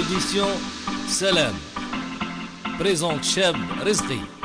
édition Salam. Présente Cheb Rizqi.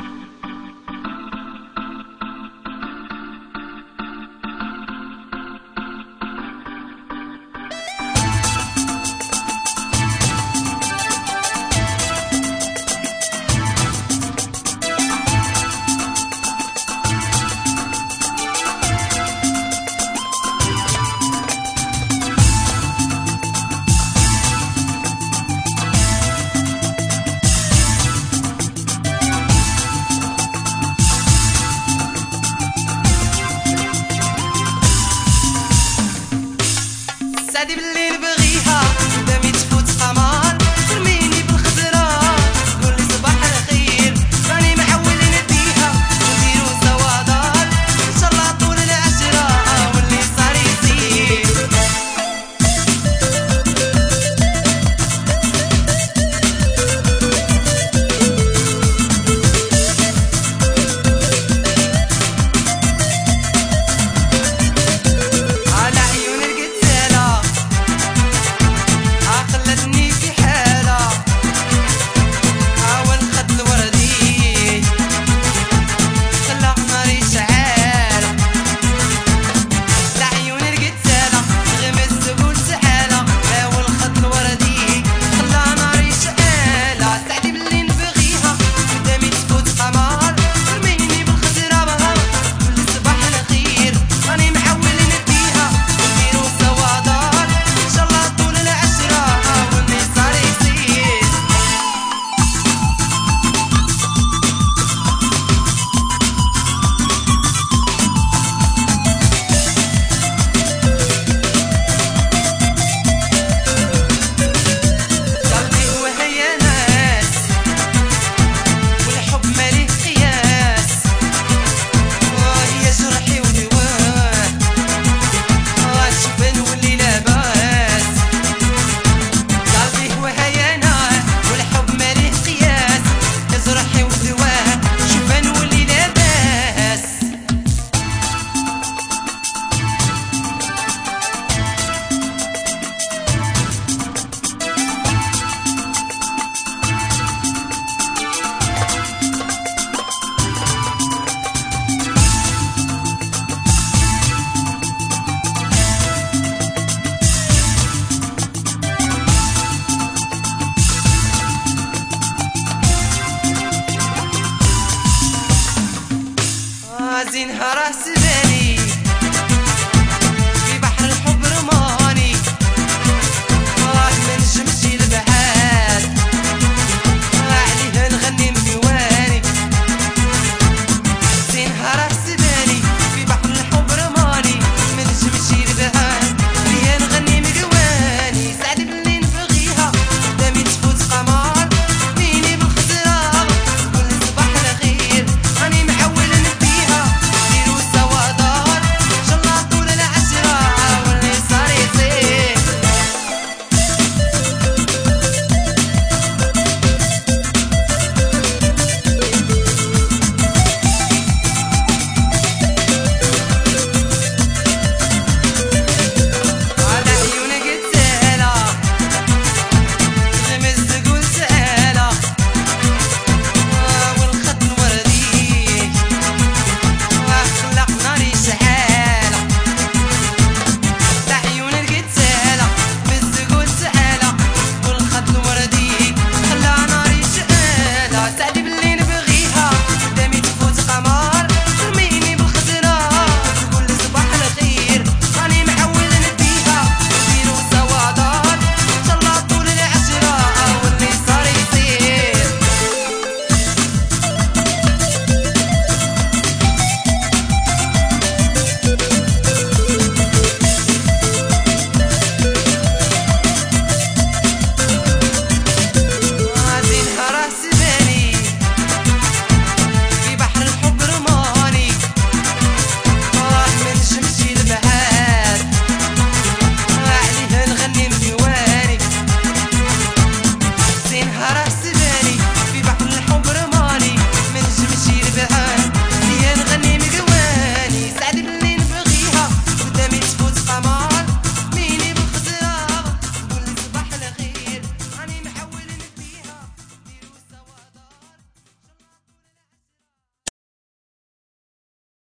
هرس بني